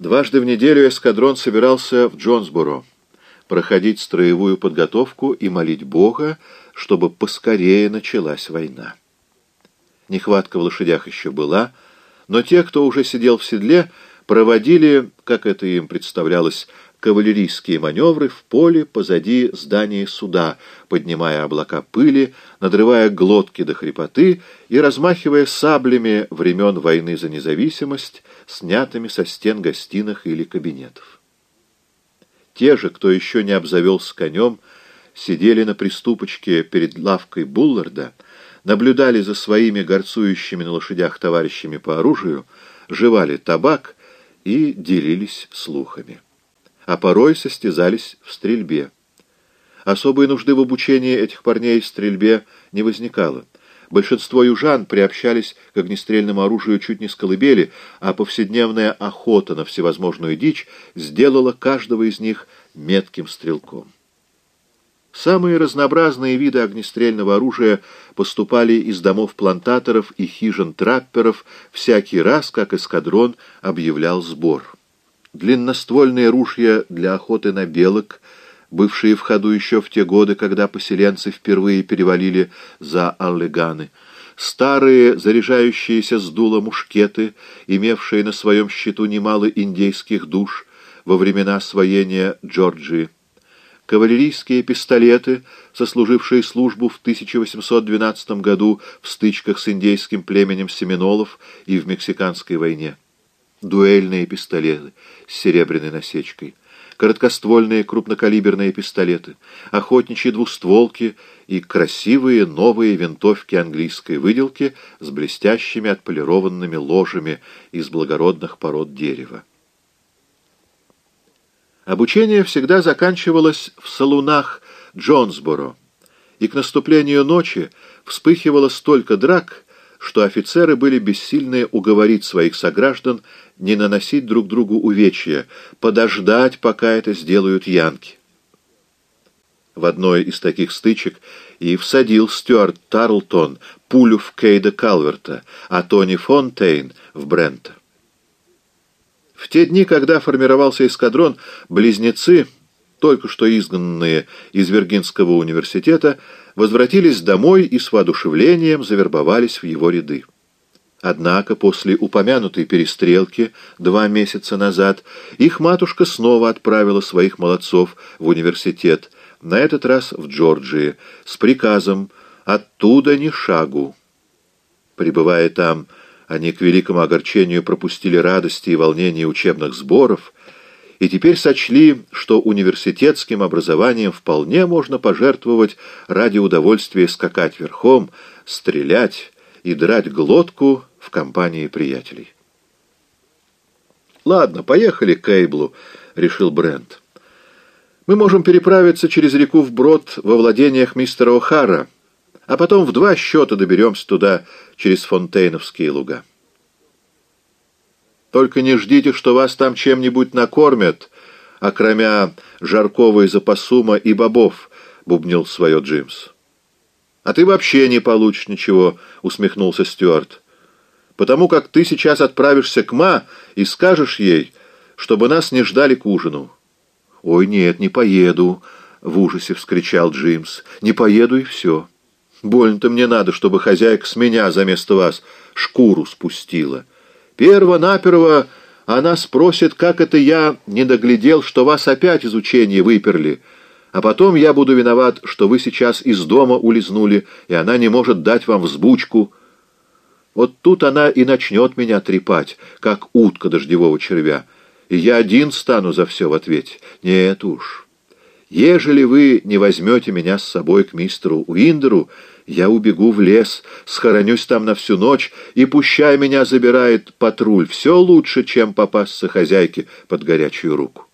Дважды в неделю эскадрон собирался в Джонсборо, проходить строевую подготовку и молить Бога, чтобы поскорее началась война. Нехватка в лошадях еще была, но те, кто уже сидел в седле, проводили, как это им представлялось, кавалерийские маневры в поле позади здания суда, поднимая облака пыли, надрывая глотки до хрипоты и размахивая саблями времен войны за независимость, снятыми со стен гостиных или кабинетов. Те же, кто еще не обзавелся конем, сидели на приступочке перед лавкой Булларда, наблюдали за своими горцующими на лошадях товарищами по оружию, жевали табак и делились слухами а порой состязались в стрельбе. Особой нужды в обучении этих парней стрельбе не возникало. Большинство южан приобщались к огнестрельному оружию чуть не с колыбели, а повседневная охота на всевозможную дичь сделала каждого из них метким стрелком. Самые разнообразные виды огнестрельного оружия поступали из домов плантаторов и хижин трапперов всякий раз, как эскадрон объявлял сбор. Длинноствольные ружья для охоты на белок, бывшие в ходу еще в те годы, когда поселенцы впервые перевалили за Аллеганы, старые заряжающиеся с дула мушкеты, имевшие на своем счету немало индейских душ во времена освоения Джорджии, кавалерийские пистолеты, сослужившие службу в 1812 году в стычках с индейским племенем Семенолов и в Мексиканской войне дуэльные пистолеты с серебряной насечкой, короткоствольные крупнокалиберные пистолеты, охотничьи двустволки и красивые новые винтовки английской выделки с блестящими отполированными ложами из благородных пород дерева. Обучение всегда заканчивалось в салунах Джонсборо, и к наступлению ночи вспыхивало столько драк, что офицеры были бессильны уговорить своих сограждан не наносить друг другу увечья, подождать, пока это сделают янки. В одной из таких стычек и всадил Стюарт Тарлтон пулю в Кейда Калверта, а Тони Фонтейн в Брента. В те дни, когда формировался эскадрон, близнецы, только что изгнанные из Виргинского университета, возвратились домой и с воодушевлением завербовались в его ряды. Однако после упомянутой перестрелки два месяца назад их матушка снова отправила своих молодцов в университет, на этот раз в Джорджии, с приказом «оттуда ни шагу». Прибывая там, они к великому огорчению пропустили радости и волнения учебных сборов и теперь сочли, что университетским образованием вполне можно пожертвовать ради удовольствия скакать верхом, стрелять и драть глотку в компании приятелей. «Ладно, поехали к Эйблу», — решил Брент. «Мы можем переправиться через реку вброд во владениях мистера О'Хара, а потом в два счета доберемся туда через Фонтейновские луга». «Только не ждите, что вас там чем-нибудь накормят, окромя жаркого из опасума и бобов», — бубнил свое Джимс. «А ты вообще не получишь ничего», — усмехнулся Стюарт потому как ты сейчас отправишься к Ма и скажешь ей, чтобы нас не ждали к ужину». «Ой, нет, не поеду», — в ужасе вскричал Джимс. «Не поеду и все. Больно-то мне надо, чтобы хозяйка с меня за место вас шкуру спустила. Перво-наперво она спросит, как это я не доглядел, что вас опять из учения выперли». А потом я буду виноват, что вы сейчас из дома улизнули, и она не может дать вам взбучку. Вот тут она и начнет меня трепать, как утка дождевого червя, и я один стану за все в ответе. Нет уж. Ежели вы не возьмете меня с собой к мистеру Уиндеру, я убегу в лес, схоронюсь там на всю ночь, и пущай меня забирает патруль. Все лучше, чем попасться хозяйке под горячую руку.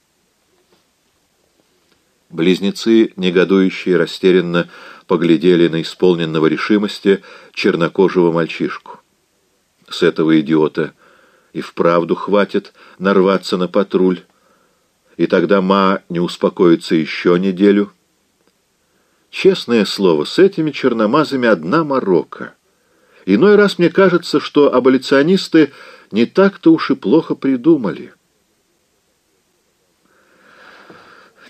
Близнецы, негодующие растерянно, поглядели на исполненного решимости чернокожего мальчишку с этого идиота. И вправду хватит нарваться на патруль и тогда Ма не успокоится еще неделю. Честное слово, с этими черномазами одна морока. Иной раз мне кажется, что аболиционисты не так-то уж и плохо придумали.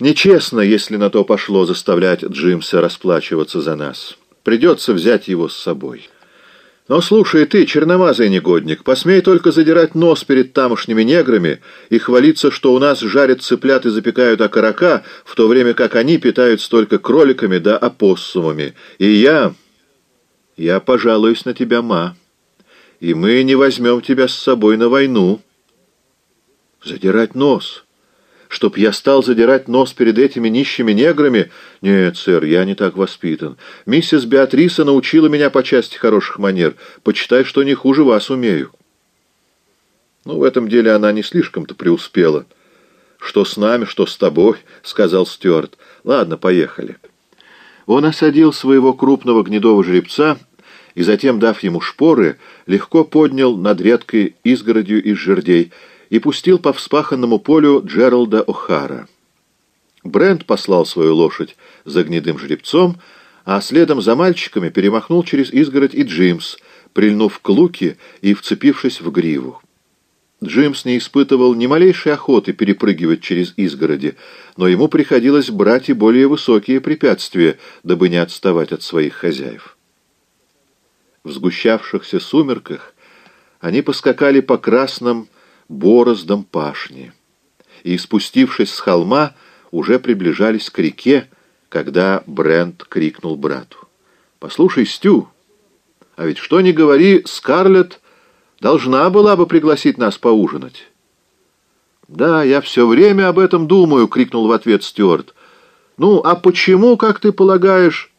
Нечестно, если на то пошло заставлять Джимса расплачиваться за нас. Придется взять его с собой». Но слушай ты, черномазый негодник, посмей только задирать нос перед тамошними неграми и хвалиться, что у нас жарят цыплят и запекают окорока, в то время как они питаются только кроликами да опоссумами. И я... я пожалуюсь на тебя, ма, и мы не возьмем тебя с собой на войну. Задирать нос чтоб я стал задирать нос перед этими нищими неграми? Нет, сэр, я не так воспитан. Миссис Беатриса научила меня по части хороших манер. Почитай, что не хуже вас умею. Ну, в этом деле она не слишком-то преуспела. Что с нами, что с тобой, — сказал Стюарт. Ладно, поехали. Он осадил своего крупного гнедого жеребца и затем, дав ему шпоры, легко поднял над редкой изгородью из жердей — и пустил по вспаханному полю Джералда О'Хара. Брент послал свою лошадь за гнедым жеребцом, а следом за мальчиками перемахнул через изгородь и Джимс, прильнув к луке и вцепившись в гриву. Джимс не испытывал ни малейшей охоты перепрыгивать через изгороди, но ему приходилось брать и более высокие препятствия, дабы не отставать от своих хозяев. В сгущавшихся сумерках они поскакали по красным бороздом пашни. И, спустившись с холма, уже приближались к реке, когда Брент крикнул брату. «Послушай, Стю, а ведь что ни говори, Скарлетт должна была бы пригласить нас поужинать». «Да, я все время об этом думаю», — крикнул в ответ Стюарт. «Ну, а почему, как ты полагаешь...»